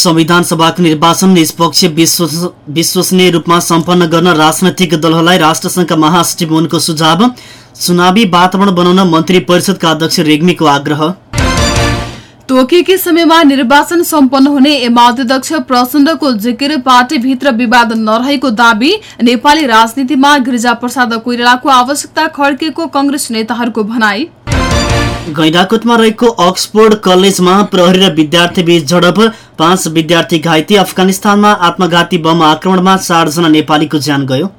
संविधान सभाको निर्वाचन निष्पक्ष विश्वसनीय रूपमा सम्पन्न गर्न राजनैतिक दलहरूलाई राष्ट्रसङ्घका महासचिव हुनुको सुझाव चुनावी वातावरण बनाउन मन्त्री परिषदका अध्यक्ष रेग्मीको आग्रह। तोकिएकै समयमा निर्वाचन सम्पन्न हुने एमाले अध्यक्ष प्रचण्डको जिकिर पार्टीभित्र विवाद नरहेको दावी नेपाली राजनीतिमा गिरिजाप्रसाद कोइरालाको आवश्यकता खड्केको कंग्रेस नेताहरूको भनाई। गैंडाकोटमा रहेको अक्सफोर्ड कलेजमा प्रहरी र विद्यार्थी बीच झडप। पाँच विद्यार्थी घाइते अफगानिस्तानमा आत्मघाती बम आक्रमणमा चारजना नेपालीको ज्यान गयो।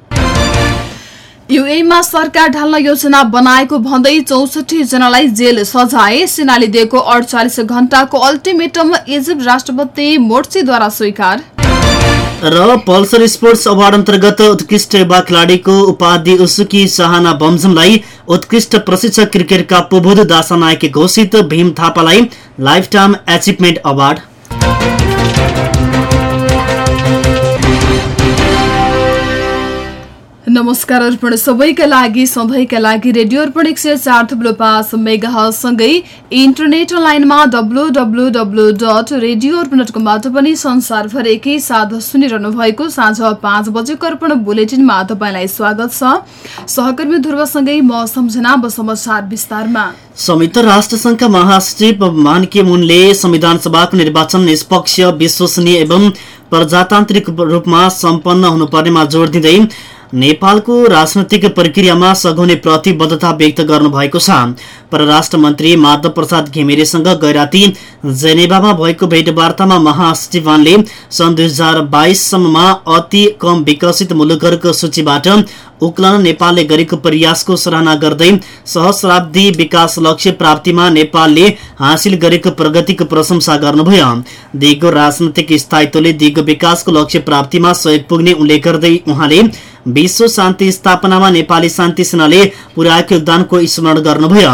युएमा सरकार ढाल्न योजना बनाएको भन्दै चौसठी जनालाई जेल सजाए। सेनाले दिएको अडचालिस घण्टाको अल्टिमेटम इजिप्ट राष्ट्रपति मोर्सीद्वारा स्वीकार। र पल्सर स्पोर्ट्स अवार्ड अन्तर्गत उत्कृष्ट युवा खेलाडीको उपाधि उसुकी चाहना बमजमलाई उत्कृष्ट प्रशिक्षक क्रिकेटका प्रबोध दासा नायक घोषित भीम थापालाई लाइफ टाइम एचिभमेन्ट अवार्ड। नमस्कार अर्पण। सबैका लागि सधैँका लागि रेडियो अर्पण एक सय चार थुप्रो पाँच मेगासँगै internet line W W W dot radio Arpan dot कमबाट पनि संसारभर एकै साथ सुनिरहनु भएको साँझ पाँच बजेको अर्पण बुलेटिनमा तपाईँलाई स्वागत छ। सहकर्मी ध्रुवसँगै म सम्झना अब समाचार विस्तारमा। संयुक्त राष्ट्रसङ्घका महासचिव मानके मुनले संविधान सभाको निर्वाचन निष्पक्ष विश्वसनीय एवं प्रजातान्त्रिक रूपमा सम्पन्न हुनुपर्नेमा जोड दिँदै नेपालको राजनैतिक प्रक्रियामा सघाउने प्रतिबद्धता व्यक्त गर्नुभएको छ। परराष्ट्र मन्त्री माधव प्रसाद घिमिरेसँग गैराती जेनेवामा भएको भेटवार्तामा महासचिवानले सन् दुई हजार बाइससम्ममा अति कम विकसित मुलुकहरूको सूचीबाट उक्लन नेपालले गरेको प्रयासको सराहना गर्दै सहस्राब्दी विकास लक्ष्य प्राप्तिमा नेपालले हासिल गरेको प्रगतिको प्रशंसा गर्नुभयो। दिगो राजनैतिक स्थायित्वले दिगो विकासको लक्ष्य प्राप्तिमा सहयोग पुग्ने उल्लेख गर्दै उहाँले विश्व शान्ति स्थापनामा नेपाली शान्ति सेनाले पुर्याएको योगदानको स्मरण गर्नुभयो।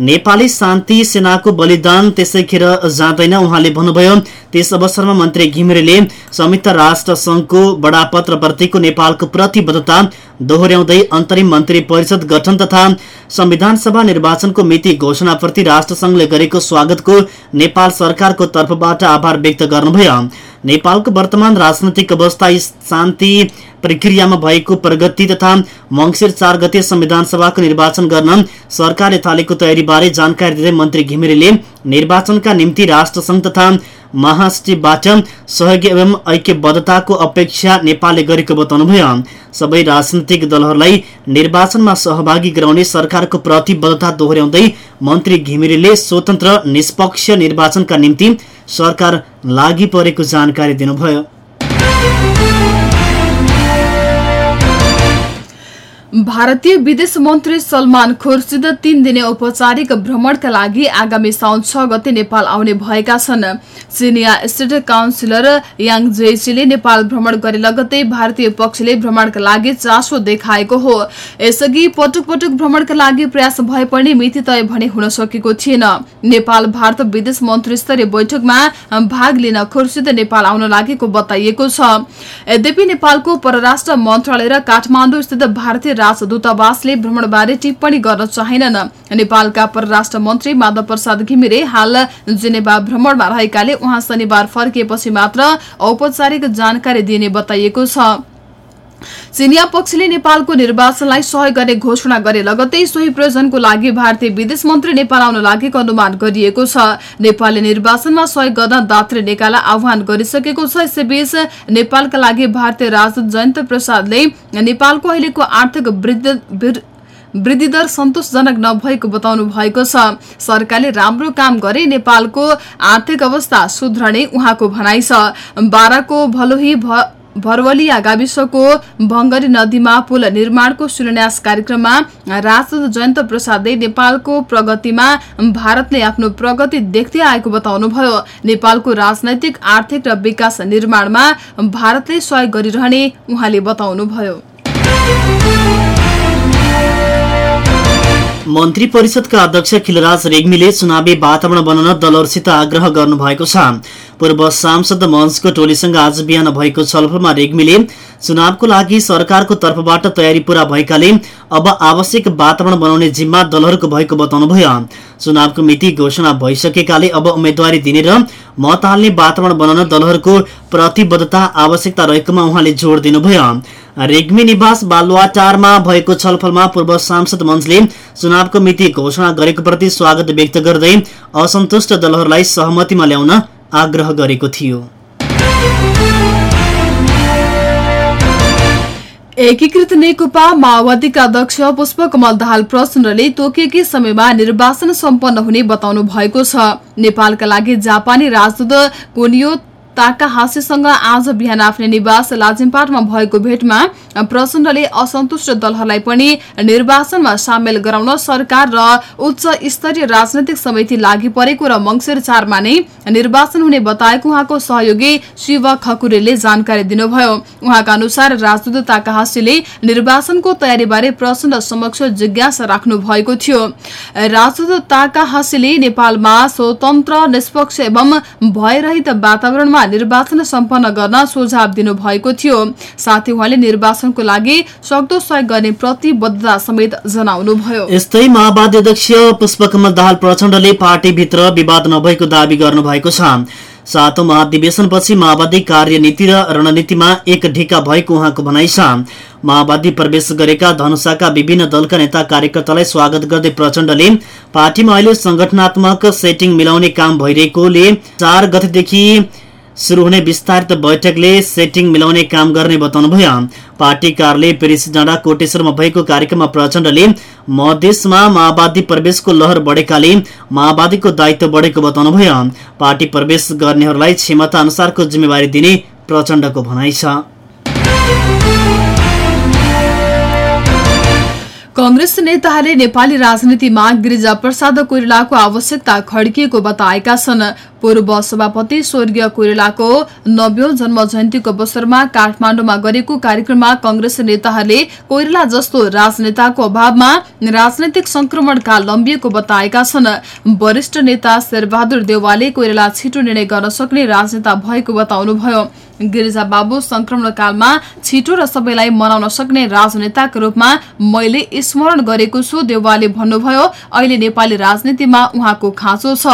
नेपाली शान्ति सेनाको बलिदान त्यसैखेर जाँदैन उहाँले भन्नुभयो। त्यस अवसरमा मन्त्री घिमिरेले संयुक्त राष्ट्र संघको बडापत्रप्रतिको नेपालको प्रतिबद्धता दोहोर्याउँदै अन्तरिम मन्त्री परिषद गठन तथा संविधान सभा निर्वाचनको मिति घोषणाप्रति राष्ट्रसंघले गरेको स्वागतको नेपाल सरकारको तर्फबाट आभार व्यक्त गर्नुभयो। नेपालको वर्तमान राजनैतिक अवस्था शान्ति प्रक्रियामा भएको प्रगति तथा मङ्सिर चार गते संविधान सभाको निर्वाचन गर्न सरकारले थालेको तयारीबारे जानकारी दिँदै मन्त्री घिमिरेले निर्वाचनका निम्ति राष्ट्रसङ्घ तथा महासचिवबाट सहयोग एवं ऐक्यबद्धताको अपेक्षा नेपालले गरेको बताउनुभयो सबै राजनैतिक दलहरूलाई निर्वाचनमा सहभागी गराउने सरकारको प्रतिबद्धता दोहोर्याउँदै मन्त्री घिमिरेले स्वतन्त्र निष्पक्ष निर्वाचनका निम्ति सरकार लागि परेको जानकारी दिनुभयो। भारतीय विदेश मन्त्री सलमान खुर्सिद तीन दिने औपचारिक भ्रमणका लागि आगामी साउन छ गते नेपाल आउने भएका छन्। सिनिया स्टेट काउन्सिलर याङ जेसीले नेपाल भ्रमण गरे लगत्तै भारतीय पक्षले भ्रमणका लागि चासो देखाएको हो। यसअघि पटक पटक भ्रमणका लागि प्रयास भए पनि मिति तय भने हुन सकेको थिएन। नेपाल भारत विदेश मन्त्री स्तरीय बैठकमा भाग लिन खुर्सिद नेपाल आउन लागेको बताइएको छ। यद्यपि नेपालको परराष्ट्र मन्त्रालय र काठमाडौँ स्थित भारतीय राजदूतावासले भ्रमणबारे टिप्पणी गर्न चाहेनन्। नेपालका परराष्ट्र मन्त्री माधव प्रसाद घिमिरे हाल जेनेवा भ्रमणमा रहेकाले उहाँ शनिबार फर्किएपछि मात्र औपचारिक जानकारी दिने बताइएको छ। चिनिया पक्षले नेपालको निर्वाचनलाई सहयोग गर्ने घोषणा गरे लगत्तै सोही प्रयोजनको लागि भारतीय विदेश मन्त्री नेपाल आउन लागेको अनुमान गरिएको छ। नेपालले निर्वाचनमा सहयोग गर्न दात्री निकाला आह्वान गरिसकेको छ। यसैबीच नेपालका लागि भारतीय राजदूत जयन्त प्रसादले नेपालको अहिलेको आर्थिक वृद्धि दर सन्तोषजनक नभएको बताउनु भएको छ। सरकारले राम्रो काम गरे नेपालको आर्थिक अवस्था सुध्रने उहाँको भनाइ छ। बाह्रको भलोही भरवलिया गाविसको भङ्गरी नदीमा पुल निर्माणको शिलान्यास कार्यक्रममा राजदूत जयन्त प्रसादले नेपालको प्रगतिमा भारतले आफ्नो प्रगति देख्दै आएको बताउनुभयो। नेपालको राजनैतिक आर्थिक र विकास निर्माणमा भारतले सहयोग गरिरहने उहाँले बताउनुभयो। मन्त्री परिषदका अध्यक्ष खिलराज रेग्मीले चुनावी वातावरण बनाउन दलहरूसित आग्रह गर्नुभएको छ। पूर्व सांसद मञ्चको टोलीसँग आज बिहान भएको छलफलमा रेग्मीले चुनावको लागि सरकारको तर्फबाट तयारी पूरा भएकाले अब आवश्यक वातावरण बनाउने जिम्मा दलहरूको भएको बताउनुभयो चुनावको मिति घोषणा भइसकेकाले अब उम्मेद्वारी दिने र मत हाल्ने वातावरण बनाउन दलहरूको प्रतिबद्धता आवश्यकता रहेकोमा उहाँले जोड़ दिनुभयो। रेग्मी निवास बालुवाटारमा भएको छलफलमा पूर्व सांसद मञ्चले चुनावको मिति घोषणा गरेको प्रति स्वागत व्यक्त गर्दै असन्तुष्ट दलहरूलाई सहमतिमा ल्याउन आग्रह गरेको थियो। एकीकृत नेकपा माओवादीका अध्यक्ष पुष्पकमल दाहाल प्रचण्डले तोकिएकै समयमा निर्वाचन सम्पन्न हुने बताउनु भएको छ। नेपालका लागि जापानी राजदूत कोनियो ताकाहासीसँग आज बिहान आफ्नै निवास लाजिमपाटमा भएको भेटमा प्रचण्डले असन्तुष्ट दलहरूलाई पनि निर्वाचनमा सामेल गराउन सरकार र उच्च स्तरीय राजनैतिक समिति लागि परेको र मंगिर चारमा नै निर्वाचन हुने बताएको उहाँको सहयोगी शिव खकुरेले जानकारी दिनुभयो। उहाँका अनुसार राजदूत ताकाहासीले निर्वाचनको तयारीबारे प्रचण्ड समक्ष जिज्ञासा राख्नु भएको थियो। राजदूत ताकाहासीले नेपालमा स्वतन्त्र निष्पक्ष एवं भयरहित वातावरणमा निर्वाचन सम्पन्न गर्न सुझाव दिनुभएको थियो। साथै उहाँले निर्वाचनको लागि सक्दो सहयोग गर्ने प्रतिबद्धता समेत जनाउनुभयो। यस्तै माओवादी अध्यक्ष पुष्पकमल दाहाल प्रचण्डले पार्टीभित्र विवाद नभएको दावी गर्नुभएको छ। सातौं महाधिवेशनपछि माओवादी कार्यनीति र रणनीतिमा एक ढिका भएको उहाँको भनाइ छ। माओवादी प्रवेश गरेका धनुषाका विभिन्न दलका नेता कार्यकर्तालाई स्वागत गर्दै प्रचण्डले पार्टीमा अहिले संगठनात्मक सेटिङ मिलाउने काम भइरहेकोले चार गतेदेखि शुरू हुने विस्तारित बैठकले सेटिङ मिलाउने काम गर्ने बताउनुभयो। पार्टी कार्यालय पेरिस डाँडा कोटेश्वरमा भएको कार्यक्रममा प्रचण्डले मधेसमा माओवादी प्रवेशको लहर बढेकाले माओवादीको दायित्व बढेको बताउनुभयो। पार्टी प्रवेश गर्नेहरूलाई क्षमता अनुसारको जिम्मेवारी दिने प्रचण्डको भनाइ छ। कंग्रेस नेताहरूले नेपाली राजनीतिमा गिरिजा प्रसाद कोइरालाको आवश्यकता खड्किएको बताएका छन्। पूर्व सभापति स्वर्गीय कोइरालाको नब्बे जन्म जयन्तीको अवसरमा काठमाडौँमा गरेको कार्यक्रममा कंग्रेस नेताहरूले कोइराला जस्तो राजनेताको अभावमा राजनैतिक संक्रमणका लम्बिएको बताएका छन्। वरिष्ठ नेता शेरबहादुर देवालले कोइराला छिटो निर्णय गर्न सक्ने राजनेता भएको बताउनुभयो। गिरिजा बाबु संक्रमणकालमा छिटो र सबैलाई मनाउन सक्ने राजनेताको रूपमा मैले स्मरण गरेको छु। देवालले भन्नुभयो अहिले नेपाली राजनीतिमा उहाँको खाँचो छ।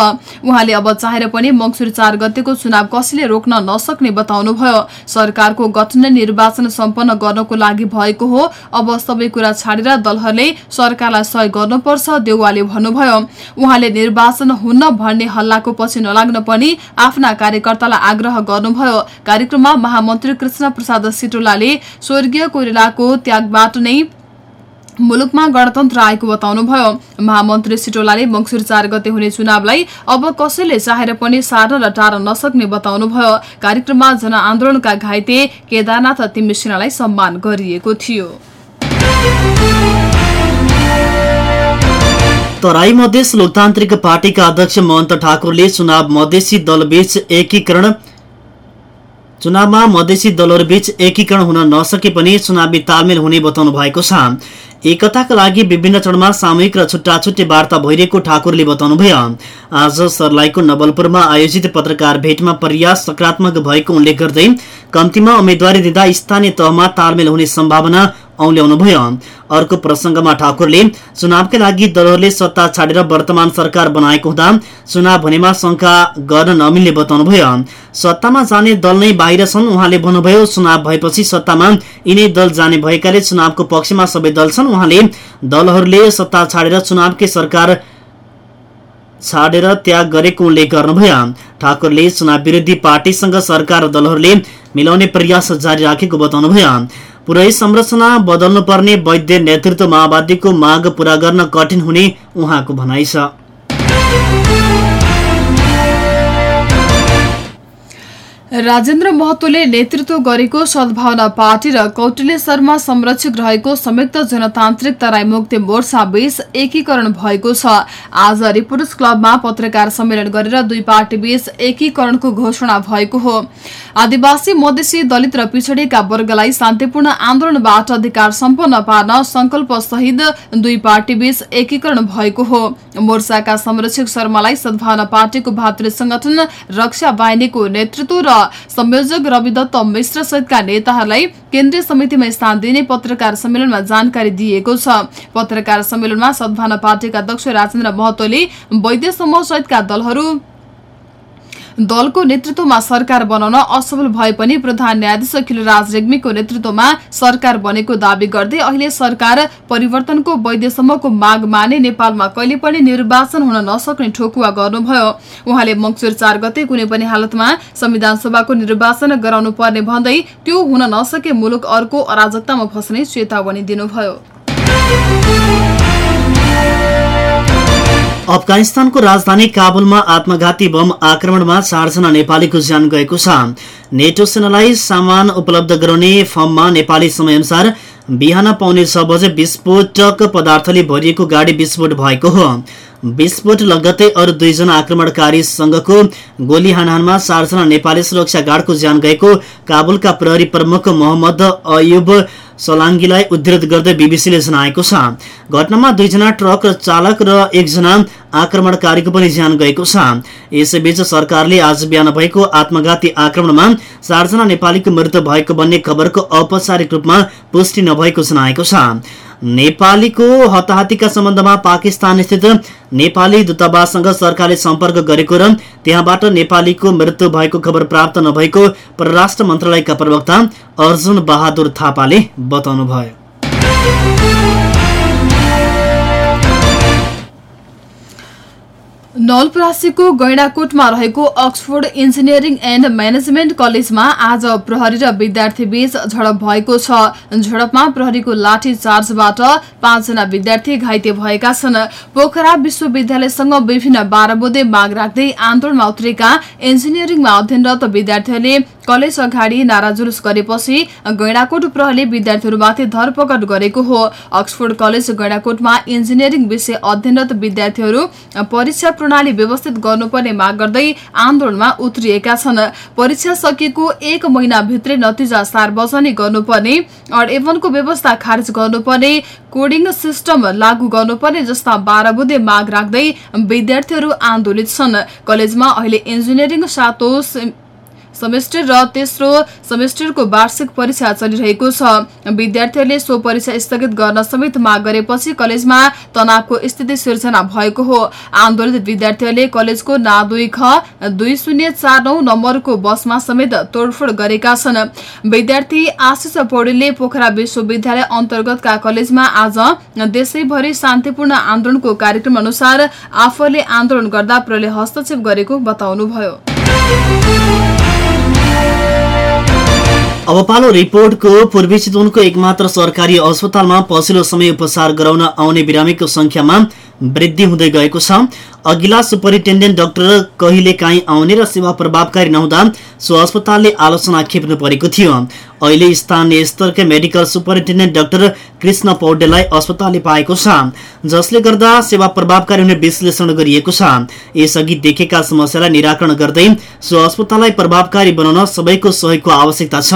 उहाँले अब चाहेर पनि मंगसुर चार गतेको चुनाव कसैले रोक्न नसक्ने बताउनुभयो। सरकारको गठन निर्वाचन सम्पन्न गर्नको लागि भएको हो। अब सबै कुरा छाडेर दलहरूले सरकारलाई सहयोग गर्नुपर्छ देउवाले भन्नुभयो। उहाँले निर्वाचन हुन्न भन्ने हल्लाको पछि नलाग्न पनि आफ्ना कार्यकर्तालाई आग्रह गर्नुभयो। कार्यक्रममा महामन्त्री कृष्ण प्रसाद सिटोलाले स्वर्गीय कोइरालाको त्यागबाट नै मुलुकमा गणतन्त्र आएको बताउनुभयो। महामन्त्री सिटोलाले मंगसुर चार गते हुने चुनावलाई अब कसैले चाहेर पनि सार्न र टार्न नसक्ने बताउनुभयो। कार्यक्रममा जनआन्दोलनका घाइते केदारनाथ तिमिसिनालाई सम्मान गरिएको थियो। तराई मधेस लोकतान्त्रिक पार्टीका अध्यक्ष महन्त ठाकुरले चुनाव मधेसी दलबीच एकीकरण चुनावमा मधेसी दलहरूबीच एकीकरण हुन नसके पनि चुनावी तालमेल हुने बताउनु भएको छ। एकताका लागि विभिन्न चरणमा सामूहिक र छुट्टा छुट्टी वार्ता भइरहेको ठाकुरले बताउनुभयो। आज सर्लाहीको नवलपुरमा आयोजित पत्रकार भेटमा प्रयास सकारात्मक भएको उल्लेख गर्दै कम्तीमा उम्मेद्वारी दिँदा स्थानीय तहमा तालमेल हुने सम्भावना औल्याउनुभयो। अर्को प्रसङ्गमा ठाकुरले चुनावका लागि दलहरूले सत्ता छाडेर वर्तमान सरकार बनाएको हुँदा चुनाव हुनेमा शंका गर्न नमिल्ने बताउनुभयो। सत्तामा जाने दल नै बाहिर छन् उहाँले भन्नुभयो। चुनाव भएपछि सत्तामा यिनै दल जाने भएकाले चुनावको पक्षमा सबै दल छन् उहाँले दलहरूले सत्ता छाडेर चुनावकै सरकार छाडेर त्याग गरेको उल्लेख गर्नुभयो। ठाकुरले चुनाव विरोधी पार्टीसँग सरकार दलहरूले मिलाउने प्रयास जारी राखेको बताउनुभयो। पुरै संरचना बदल्नुपर्ने वैद्य नेतृत्व माओवादीको माग पूरा गर्न कठिन हुने उहाँको भनाइ छ। राजेन्द्र महतोले नेतृत्व गरेको सद्भावना पार्टी र कौटिल्य शर्मा संरक्षक रहेको संयुक्त जनतान्त्रिक तराई मुक्ति मोर्चा बीच एकीकरण भएको छ। आज रिपोर्टर्स क्लबमा पत्रकार सम्मेलन गरेर दुई पार्टी बीच एकीकरणको घोषणा भएको हो। आदिवासी मधेसी दलित र पिछडिएका वर्गलाई शान्तिपूर्ण आन्दोलनबाट अधिकार सम्पन्न पार्न संकल्प सहित दुई पार्टी बीच एकीकरण भएको हो। मोर्चाका संरक्षक शर्मालाई सद्भावना पार्टीको भातृ संगठन रक्षा बाहिनीको नेतृत्व र संयोजक रविदत्त मिश्र सहितका नेताहरूलाई केन्द्रीय समितिमा स्थान दिने पत्रकार सम्मेलनमा जानकारी दिएको छ। पत्रकार सम्मेलनमा सद्भावना पार्टीका अध्यक्ष राजेन्द्र महतोले वैद्य समूह सहितका दलहरू दलको नेतृत्वमा सरकार बनाउन असफल भए पनि प्रधान न्यायाधीश अखिलराज रेग्मीको नेतृत्वमा सरकार बनेको दावी गर्दै अहिले सरकार परिवर्तनको वैद्यसम्मको माग माने नेपालमा कहिले पनि निर्वाचन हुन नसक्ने ठोकुवा गर्नुभयो। उहाँले मङ्सिर चार गते कुनै पनि हालतमा संविधान सभाको निर्वाचन गराउनु पर्ने भन्दै त्यो हुन नसके मुलुक अर्को अराजकतामा फस्ने चेतावनी दिनुभयो। अफगानिस्तानको राजधानी काबुलमा आत्मघाती बम आक्रमणमा चारजना नेपालीको ज्यान गएको छ। नेटो सेनालाई सामान उपलब्ध गराउने फर्ममा नेपाली समयअनुसार बिहान पाउने छ बजे विस्फोटक पदार्थले भरिएको गाडी विस्फोट भएको हो। विस्फोट लगत्तै अरू दुईजना आक्रमणकारीसँगको गोली हानहानमा चारजना नेपाली सुरक्षा गार्डको ज्यान गएको काबुलका प्रहरी प्रमुख मोहम्मद अयुब सलाङ्गीलाई उद्धृत गर्दै बीबीसीले जनाएको छ। घटनामा दुईजना ट्रक चालक र एकजना आक्रमणकारीको पनि ज्यान गएको छ। यसैबीच सरकारले आज बिहान भएको आत्मघाती आक्रमणमा चारजना नेपालीको मृत्यु भएको भन्ने खबरको औपचारिक रूपमा पुष्टि नभएको जनाएको छ। नेपालीको हताहतीका सम्बन्धमा पाकिस्तान स्थित नेपाली दूतावाससँग सरकारले सम्पर्क गरेको र त्यहाँबाट नेपालीको मृत्यु भएको खबर प्राप्त नभएको परराष्ट्र मन्त्रालयका प्रवक्ता अर्जुन बहादुर थापाले बताउनुभयो। नलपरासीको गैडाकोटमा रहेको अक्सफोर्ड इन्जिनियरिङ एन्ड म्यानेजमेन्ट कलेजमा आज प्रहरी र विद्यार्थी बीच झडप भएको छ। झडपमा प्रहरीको लाठी चार्जबाट पाँचजना विद्यार्थी घाइते भएका छन्। पोखरा विश्वविद्यालयसँग विभिन्न बाह्र माग राख्दै आन्दोलनमा उत्रेका इन्जिनियरिङमा अध्ययनरत विद्यार्थीहरूले कलेज अगाडि नारा जुलुस गरेपछि गैडाकोट प्रहरीले विद्यार्थीहरूमाथि धरपकड गरेको हो। अक्सफोर्ड कलेज गैडाकोटमा इन्जिनियरिङ विषय अध्ययनरत विद्यार्थीहरू परीक्षा प्रणाली व्यवस्थित गर्नुपर्ने माग गर्दै आन्दोलनमा उत्रिएका छन्। परीक्षा सकिएको एक महिनाभित्रै नतिजा सार्वजनिक गर्नुपर्ने एवनको व्यवस्था खारेज गर्नुपर्ने कोडिङ सिस्टम लागू गर्नुपर्ने जस्ता बाह्र बुधे माग राख्दै विद्यार्थीहरू आन्दोलित छन्। कलेजमा अहिले इन्जिनियरिङ सातौं सेमेस्टर र तेस्रो सेमेस्टरको वार्षिक परीक्षा चलिरहेको छ। विद्यार्थीहरूले सो परीक्षा स्थगित गर्न समेत माग गरेपछि कलेजमा तनावको स्थिति सिर्जना भएको हो। आन्दोलित विद्यार्थीहरूले कलेजको ना दुई ख दुई शून्य चार नौ नम्बरको बसमा समेत तोडफोड गरेका छन्। विद्यार्थी आशिष पौडेलले पोखरा विश्वविद्यालय अन्तर्गतका कलेजमा आज देशैभरि शान्तिपूर्ण आन्दोलनको कार्यक्रम अनुसार आफूले आन्दोलन गर्दा प्रहरीले हस्तक्षेप गरेको बताउनुभयो। अब पालो रिपोर्टको पूर्वी चितवनको एकमात्र सरकारी अस्पतालमा पछिल्लो समय उपचार गराउन आउने बिरामीको संख्यामा वृद्धि हुँदै गएको छ। अघिल्ला सुपरिन्टेन्डेन्ट डाक्टर कहिले काहीँ आउने र सेवा प्रभावकारी नहुँदा सो अस्पतालले आलोचना खेप्नु परेको थियो। अहिले स्थानीय स्तरकै मेडिकल सुपरिन्टेन्डेन्ट डाक्टर कृष्ण पौडेललाई अस्पतालले पाएको छ जसले गर्दा सेवा प्रभावकारी हुने विश्लेषण गरिएको छ। यसअघि देखेका समस्यालाई निराकरण गर्दै सो अस्पताललाई प्रभावकारी बनाउन सबैको सहयोगको आवश्यकता छ।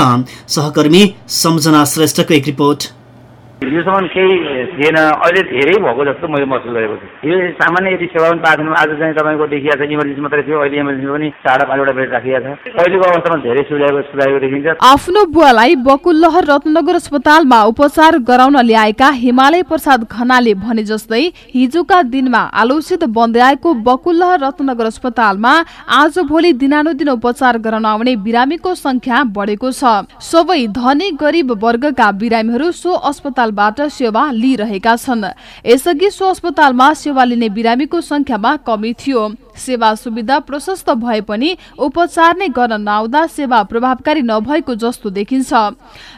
सहकर्मी सम्झना श्रेष्ठको एक रिपोर्ट। हिजोसम्म केही थिएन अहिले धेरै भएको जस्तो मैले महसुस गरेको छु। यो सामान्य यदि सेवा पनि पाएको आज चाहिँ तपाईँको देखिएको छ इमर्जेन्सी मात्रै थियो अहिले इमर्जेन्सी पनि साढे पाँचवटा बेड राखिएको छ। अहिलेको अवस्थामा धेरै सुधाएको सुधारेको देखिन्छ। आफ्नो बुवालाई बकुलहर रत्नगर अस्पतालमा उपचार गराउन ल्याएका हिमालय प्रसाद खनाले भने जस्तै हिजोका दिनमा आलोचित बन्दै आएको बकुलहर रत्नगर अस्पतालमा आज भोलि दिनानुदिन उपचार गराउन आउने बिरामीको संख्या बढेको छ। सबै धनी गरिब वर्गका बिरामीहरू सो अस्पताल अस्पतालबाट सेवा लिइरहेका छन्। यसअघि सो अस्पतालमा सेवा लिने बिरामीको संख्यामा कमी थियो। सेवा सुविधा प्रशस्त भए पनि उपचार नै गर्न नआउँदा सेवा प्रभावकारी नभएको जस्तो देखिन्छ।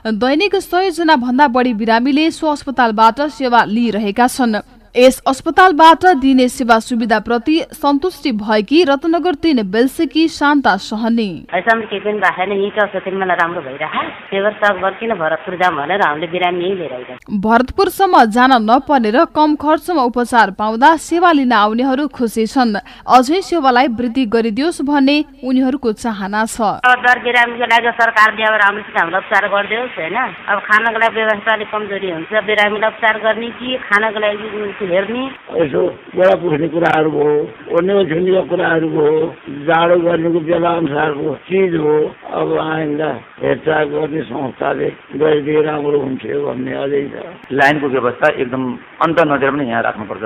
दैनिक सय जना भन्दा बढी बिरामीले सो अस्पतालबाट सेवा लिइरहेका छन्। यस अस्पतालबाट दिइने सेवा सुविधा प्रति सन्तुष्टि भएकी रत्नगर तीन बेलसेकी शान्ता सहनी। ऐसा केही पनि भएको छैन यहीँ चौसठी मलाई राम्रो भइरहेको व्यवस्था किन भरतपुर जाम भनेर हामीले बिरामी यहीँ लिएर आइरहेको भरतपुरसम्म जान नपर्ने र कम खर्चमा उपचार पाउँदा सेवा लिन आउनेहरू खुसी छन्। अझै सेवालाई वृद्धि गरिदियोस् भन्ने उनीहरूको चाहना छ। अब दर बिरामीको लागि सरकारले अब राम्रोसित हामीलाई उपचार गरिदियोस् होइन? अब खानको लागि व्यवस्था अलिक कमजोरी हुन्छ बिरामीलाई उपचार गर्ने कि खानको लागि हेर्ने यसो गोडा पुग्ने कुराहरू भयो ओर्नेको छुन्नेको कुराहरू भयो जाडो गर्नेको बेला अनुसारको चिज हो। अब आइन्दा हेरचाह गर्ने संस्थाले गरिदिए राम्रो हुन्थ्यो भन्ने अझै छ। लाइनको व्यवस्था एकदम अन्त नजर पनि यहाँ राख्नुपर्छ।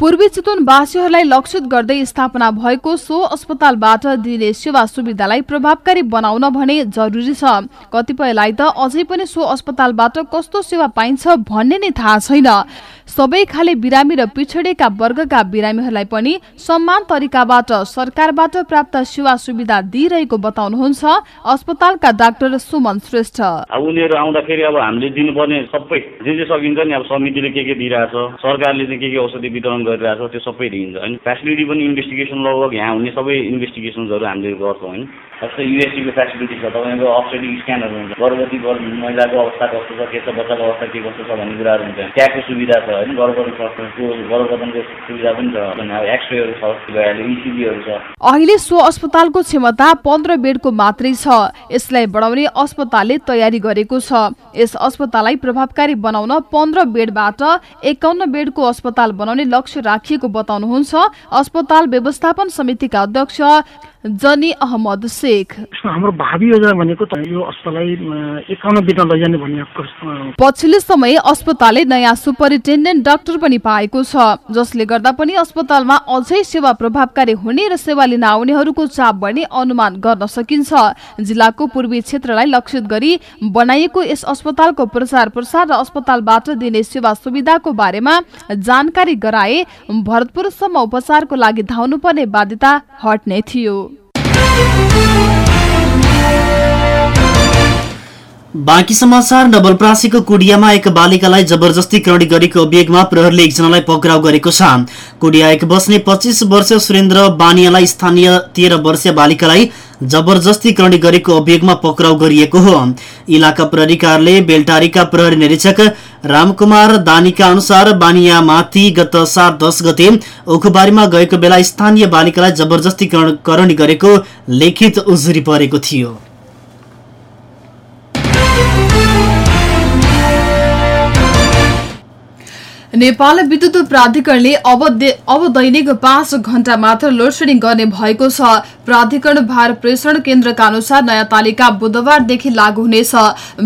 पूर्वी चितवनवासीहरूलाई लक्षित गर्दै स्थापना भएको सो अस्पतालबाट दिने सेवा सुविधालाई प्रभावकारी बनाउन भने जरुरी छ। कतिपयलाई त अझै पनि सो अस्पतालबाट कस्तो सेवा पाइन्छ भन्ने नै थाहा छैन। सबै खाले बिरामी र पिछडेका वर्गका बिरामीहरूलाई पनि समान तरिकाबाट सरकारबाट प्राप्त सेवा सुविधा दिइरहेको बताउनुहुन्छ अस्पतालका डाक्टर सुमन श्रेष्ठ। उनीहरू आउँदाखेरि अब हामीले दिनुपर्ने सबै जे जे सकिन्छ नि अब समितिले के के दिइरहेछ सरकारले चाहिँ के के औषधि वितरण गरिरहेछ त्यो सबै दिइन्छ। होइन फेसिलिटी पनि इन्भेस्टिगेसन लगभग यहाँ हुने सबै इन्भेस्टिगेसन्सहरू हामीले गर्छौँ। होइन जस्तै युएससीको फेसिलिटी छ तपाईँको अप्सरेटिङ स्क्यानहरू हुन्छ। गर्भवती महिलाको अवस्था कस्तो छ के छ बच्चाको अवस्था के कस्तो छ भन्ने कुराहरू हुन्छ। ट्यागको सुविधा छ होइन? गर्भवती गर्भवतनको सुविधा पनि छ। अब एक्सरेहरू छ भइहाल्यो इसिजीहरू छ। अहिले सो अस्पतालको क्षमता पन्ध्र बेडको मात्रै छ। यसलाई बढाउने अस्पतालले तयारी गरेको छ। यस अस्पताललाई प्रभावकारी बनाउन पन्ध्र बेडबाट एकाउन्न बेडको अस्पताल बनाउने लक्ष्य राखिएको बताउनुहुन्छ अस्पताल व्यवस्थापन समितिका अध्यक्ष जनी अहमद शेख। हाम्रो भावी योजना भनेको त यो अस्पताललाई एकाउन्न बेडमा लैजाने भन्ने पछिल्लो समय अस्पतालले नयाँ सुपरिन्टेन्डेन्ट डाक्टर पनि पाएको छ जसले गर्दा पनि अस्पतालमा अझै सेवा प्रभावकारी हुने र सेवा लिन आउनेहरूको चाप बढ्ने अनुमान गर्न सकिन्छ। जिल्लाको पूर्वी क्षेत्रलाई लक्षित गरी बनाइएको यस अस्पतालको प्रचार प्रसार र अस्पतालबाट दिने सेवा सुविधाको बारेमा जानकारी गराए भरतपुरसम्म उपचारको लागि धाउनुपर्ने बाध्यता हट्ने थियो। बाँकी समाचार नवलप्रासीको कुडियामा एक बालिकालाई जबरजस्ती करणी गरेको अभियोगमा प्रहरले एकजनालाई पक्राउ गरेको छ। कुडिया एक बस्ने पच्चिस वर्षीय सुरेन्द्र बानियालाई स्थानीय तेह्र वर्षीय बालिकालाई जबरजस्ती करणी गरेको अभियोगमा पक्राउ गरिएको हो। इलाका प्रहरी कार्यालय बेलटारीका प्रहरी निरीक्षक रामकुमार दानीका अनुसार बानियामाथि गत सात दस गते ओखबारीमा गएको बेला स्थानीय बालिकालाई जबरजस्ती करणी गरेको लिखित उजुरी परेको थियो। नेपाल विद्युत प्राधिकरणले अब दैनिक पाँच घण्टा मात्र लोडसेडिङ गर्ने भएको छ। प्राधिकरण भार प्रेषण केन्द्रका अनुसार नयाँ तालिका बुधबारदेखि लागू हुनेछ।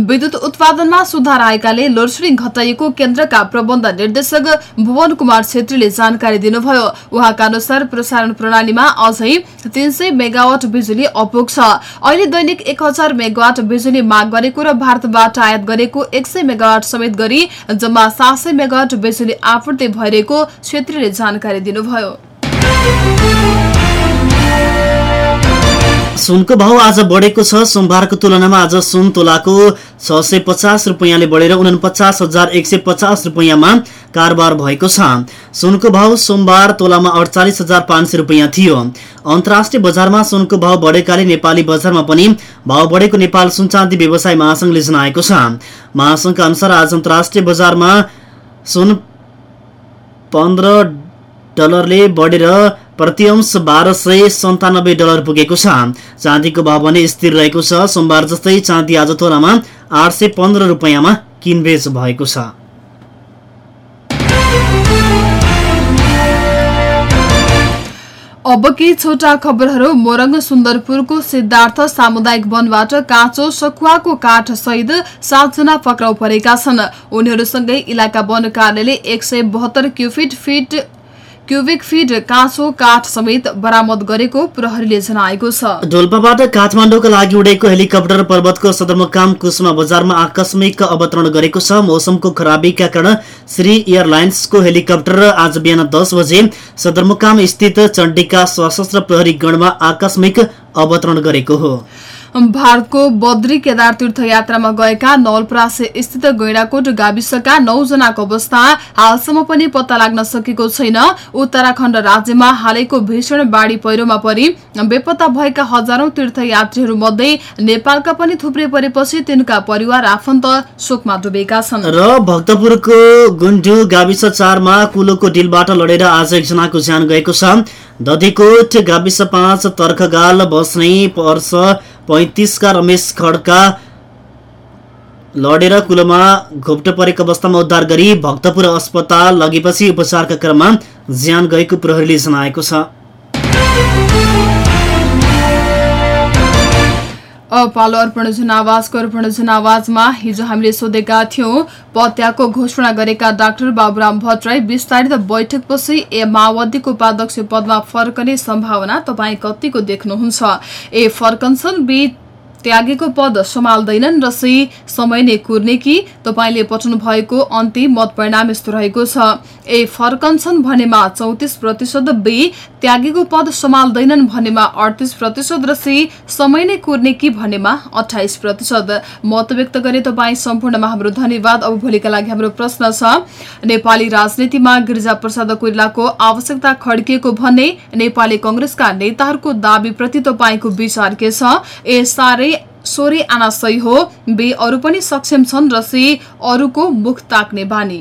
विद्युत उत्पादनमा सुधार आएकाले लोडसेडिङ घटाइएको केन्द्रका प्रबन्ध निर्देशक भुवन कुमार छेत्रीले जानकारी दिनुभयो। उहाँका अनुसार प्रसारण प्रणालीमा अझै तीन मेगावाट बिजुली अपुग छ अहिले दैनिक एक मेगावाट बिजुली माग गरेको र भारतबाट आयात गरेको एक मेगावाट समेत गरी जम्मा सात मेगावाट बिजुली आपूर्ति भइरहेको छेत्रीले जानकारी दिनुभयो। सुनको भाव आज बढेको छ। सोमबारको तुलनामा आज सुन तोलाको छ सय पचास रुपियाँले बढेर उनपचास हजार एक सय पचास रुपियाँमा कारोबार भएको छ। सुनको भाव सोमबार तोलामा अडचालिस हजार पाँच सय रुपियाँ थियो। अन्तर्राष्ट्रिय बजारमा सुनको भाव बढेकाले नेपाली बजारमा पनि भाव बढेको नेपाल सुनचाँदी व्यवसाय महासंघले जनाएको छ। महासंघका अनुसार आज अन्तर्राष्ट्रिय बजारमा सुन पन्ध्र डलरले बढेर प्रतिअंश बाह्र सय सन्तानब्बे डलर पुगेको छ। चाँदीको भाव भने स्थिर रहेको छ। सोमबार जस्तै चाँदी आज तोलामा आठ सय पन्ध्र रुपियाँमा किनबेच भएको छ। अब केही छोटा खबरहरू? मोरङ सुन्दरपुरको सिद्धार्थ सामुदायिक वनबाट काँचो सखुवाको काठ सहित सातजना पक्राउ परेका छन्। उनीहरूसँगै इलाका वन कार्यालयले एक सय बहत्तर क्युफिट फिट क्युबिक फिट काँचो काठ समेत बरामद गरेको प्रहरीले जनाएको छ। डोल्पाबाट काठमाडौँका लागि उडेको हेलिकप्टर पर्वतको सदरमुकाम कुसुमा बजारमा आकस्मिक अवतरण गरेको छ। मौसमको खराबीका कारण श्री एयरलाइन्सको हेलिकप्टर आज बिहान दस बजे सदरमुकाम स्थित चण्डीका सशस्त्र प्रहरी गणमा आकस्मिक अवतरण गरेको हो। भारतको बद्री केदार तीर्थयात्रामा गएका नवलपरासी स्थित गैडाकोट गाविसका नौजनाको अवस्था हालसम्म पनि पत्ता लाग्न सकेको छैन। उत्तराखण्ड राज्यमा हालैको भीषण बाढ़ी पहिरोमा परि बेपत्ता भएका हजारौं तीर्थयात्रीहरू मध्ये नेपालका पनि थुप्रै परेपछि तिनका परिवार आफन्त शोकमा डुबेका छन्। र भक्तपुरको गुन्डु गाविस चारमा कुलोको डिलबाट लडेर आज एकजनाको ज्यान गएको छ। दधिकोट गाविस पाँच तर्खगाल बस्ने वर्ष पैँतिसका रमेश खड्का लडेर कुलोमा घोप्टो परेको अवस्थामा उद्धार गरी भक्तपुर अस्पताल लगेपछि उपचारका क्रममा ज्यान गएको प्रहरीले जनाएको छ। अब पालो अर्पण जनावाजको अर्पण जनावाजमा हिजो हामीले सोधेका थियौं पत्याको घोषणा गरेका डाक्टर बाबुराम भट्टराई विस्तारित बैठकपछि ए माओवादीको उपाध्यक्ष पदमा फर्कने सम्भावना तपाईँ कतिको देख्नुहुन्छ? ए फर्कन्छन् बी त्यागेको पद सम्हाल्दैनन् र सी समय नै कुर्ने कि तपाईँले पठाउनु भएको अन्तिम मत परिणाम यस्तो रहेको छ। ए फर्कन्छन् भनेमा चौतिस प्रतिशत बी त्यागेको पद सम्हाल्दैनन् भनेमा अडतिस प्रतिशत र सी समय नै कुर्ने कि भनेमा अठाइस प्रतिशत। मत व्यक्त गरे तपाईँ सम्पूर्णमा हाम्रो धन्यवाद। अब भोलिका लागि हाम्रो प्रश्न छ। नेपाली राजनीतिमा गिरिजा प्रसाद कोइरालाको आवश्यकता खड्किएको भन्ने नेपाली कंग्रेसका नेताहरूको दावीप्रति तपाईँको विचार के छ? ए साह्रै सोरे आना सही हो बे अरू पनि सक्षम छन् र सी अरूको मुख ताक्ने बानी।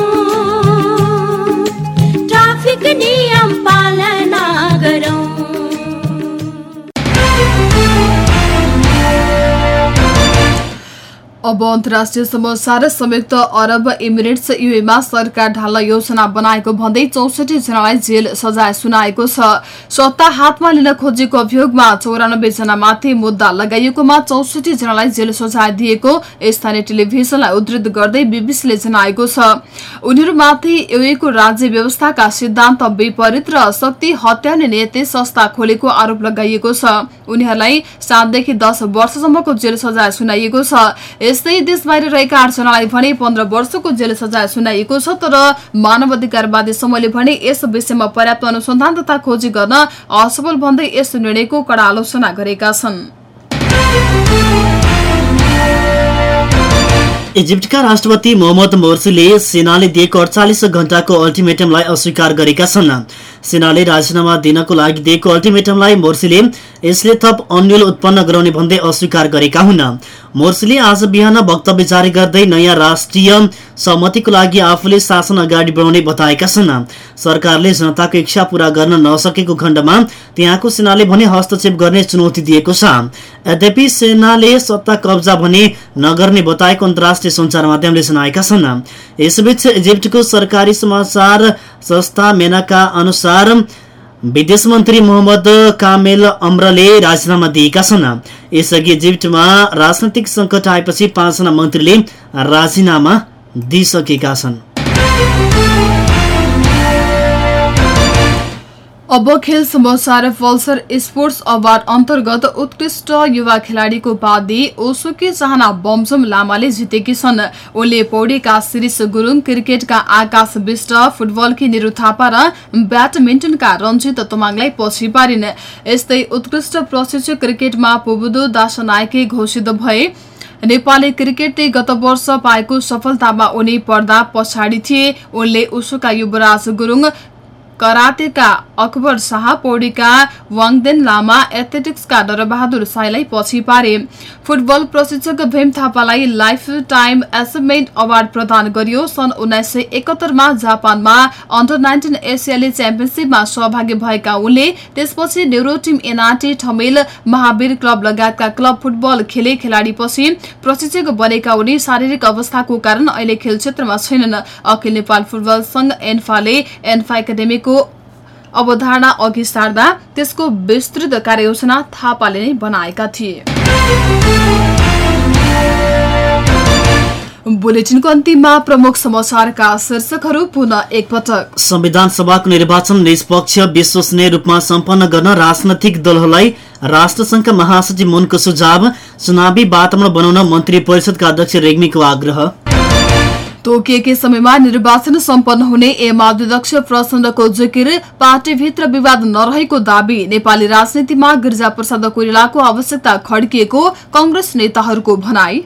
अब अन्तर्राष्ट्रिय समाचार संयुक्त अरब इमिरेट्स युएमा सरकार ढाल्न योजना बनाएको भन्दै चौसठी जनालाई जेल सजाय सुनाएको छ। सत्ता हातमा लिन खोजेको अभियोगमा चौरानब्बे जनामाथि मुद्दा लगाइएकोमा चौसठी जनालाई जेल सजाय दिएको स्थानीय टेलिभिजनलाई उद्धृत गर्दै बीबीसीले जनाएको छ। उनीहरूमाथि युएको राज्य व्यवस्थाका सिद्धान्त विपरीत र शक्ति हत्याउने नियतले संस्था खोलेको आरोप लगाइएको छ। उनीहरूलाई सातदेखि दस वर्षसम्मको जेल सजाय सुनाइएको छ। यस्तै देश बाहिर रहेका आठजनालाई भने पन्ध्र वर्षको जेल सजाय सुनाइएको छ तर मानव अधिकारवादी समूहले भने यस विषयमा पर्याप्त अनुसन्धान तथा खोजी गर्न असफल भन्दै यस निर्णयको कड़ा आलोचना गरेका छन्। इजिप्टका राष्ट्रपति मोहम्मद मोर्सीले सेनाले दिएको अडचालिस घण्टाको अल्टिमेटमलाई अस्वीकार गरेका छन्। सेनाले राजीनामा दिनको लागि दिएको अल्टिमेटमलाई मोर्सीले यसले थप अन्यल उत्पन्न गराउने भन्दै अस्वीकार गरेका हुन्। मोर्सीले आज बिहान वक्तव्य जारी गर्दै नयाँ राष्ट्रिय सहमतिको लागि आफूले शासन अगाडि बढाउने बताएका छन्। सरकारले जनताको इच्छा पूरा गर्न नसकेको खण्डमा त्यहाँको सेनाले भने हस्तक्षेप गर्ने चुनौती दिएको छ। यद्यपि सेनाले सत्ता कब्जा भने नगर्ने बताएको अन्तर्राष्ट्रिय सञ्चार माध्यमले जनाएका छन्। यसबीच इजिप्टको सरकारी समाचार संस्था मेनाका अनुसार विदेश मन्त्री मोहम्मद कामेल अम्रले राजीनामा दिएका छन्। यसअघि इजिप्टमा राजनैतिक सङ्कट आएपछि पाँचजना मन्त्रीले राजीनामा दिइसकेका छन्। अब खेल समाचार पल्सर स्पोर्ट्स अवार्ड अन्तर्गत उत्कृष्ट युवा खेलाडीको उपाधि ओसुकी चाहना बमसुम लामाले जितेकी छन्। उनले पौडीका शिरिष गुरुङ क्रिकेटका आकाश विष्ट फुटबलकी निरु थापा र ब्याडमिन्टनका रञ्जित तमाङलाई पछि पारिन्। यस्तै उत्कृष्ट प्रशिक्षक क्रिकेटमा पुबुदो दासनायके घोषित भए नेपाली क्रिकेटले गत वर्ष पाएको सफलतामा उनी पर्दा पछाडि थिए। उनले उसुका युवराज गुरुङ करातेका अकबर शाह पौडीका वाङदेन लामा एथलेटिक्सका डरबहादुर साईलाई पछि पारे। फुटबल प्रशिक्षक भीम थापालाई लाइफ टाइम एचिभमेन्ट अवार्ड प्रदान गरियो। सन् उन्नाइस सय एकहत्तरमा जापानमा अन्डर नाइन्टिन एसियाली च्याम्पियनसिपमा सहभागी भएका उनले त्यसपछि new road team NRT Thamel Mahavir club लगायतका क्लब फुटबल खेले खेलाडीपछि प्रशिक्षक बनेका उनी शारीरिक अवस्थाको कारण अहिले खेल क्षेत्रमा छैनन्। अखिल नेपाल फुटबल संघ एन्फाले एन्फा एकाडेमीको अवधारणा अघि सार्दा त्यसको विस्तृत कार्ययोजना थापाले नै बनाएका थिए। बुलेटिनको अन्तिममा प्रमुख समाचारका शीर्षकहरू पुनः एकपटक। संविधान सभाको निर्वाचन निष्पक्ष विश्वसनीय रूपमा सम्पन्न गर्न राजनैतिक दलहरूलाई राष्ट्रसंघका महासचिव मुनको सुझाव चुनावी वातावरण बनाउन मन्त्री परिषदका अध्यक्ष रेग्मीको आग्रह। तोकिएकै समयमा निर्वाचन सम्पन्न हुने अध्यक्ष प्रचण्डको जिकिर पार्टीभित्र विवाद नरहेको दावी नेपाली राजनीतिमा गिरिजाप्रसाद कोइरालाको आवश्यकता खड्किएको कंग्रेस नेताहरूको भनाई।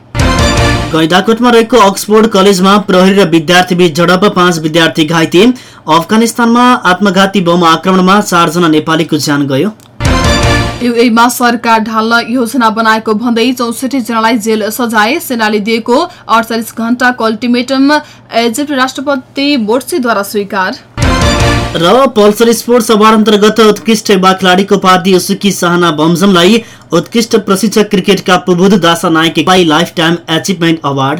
गैंडाकोटमा रहेको अक्सफोर्ड कलेजमा प्रहरी र विद्यार्थीबीच झडप पाँच विद्यार्थी घाइते। अफगानिस्तानमा आत्मघाती बम आक्रमणमा चारजना नेपालीको ज्यान गयो। युएमा सरकार ढाल्न योजना बनाएको भन्दै चौसठी जनालाई जेल सजाय सेनाले दिएको अडचालिस घण्टाको अल्टिमेटम इजिप्ट राष्ट्रपति मोर्सीद्वारा स्वीकार। र पल्सर स्पोर्ट्स अवार्ड अन्तर्गत उत्कृष्ट युवा खेलाडीको उपाधि यसुकी साहना बमजमलाई उत्कृष्ट प्रशिक्षक क्रिकेटका प्रबुद्ध दासा नायकलाई lifetime achievement award.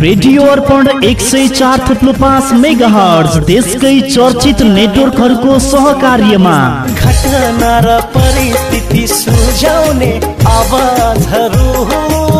Radio अर्पण एक सय चार थुप्लो पाँच मेगा हर्ज देशकै चर्चित नेटवर्कहरूको सहकार्यमा। घटना र परिस्थिति सुझाउने आवाजहरू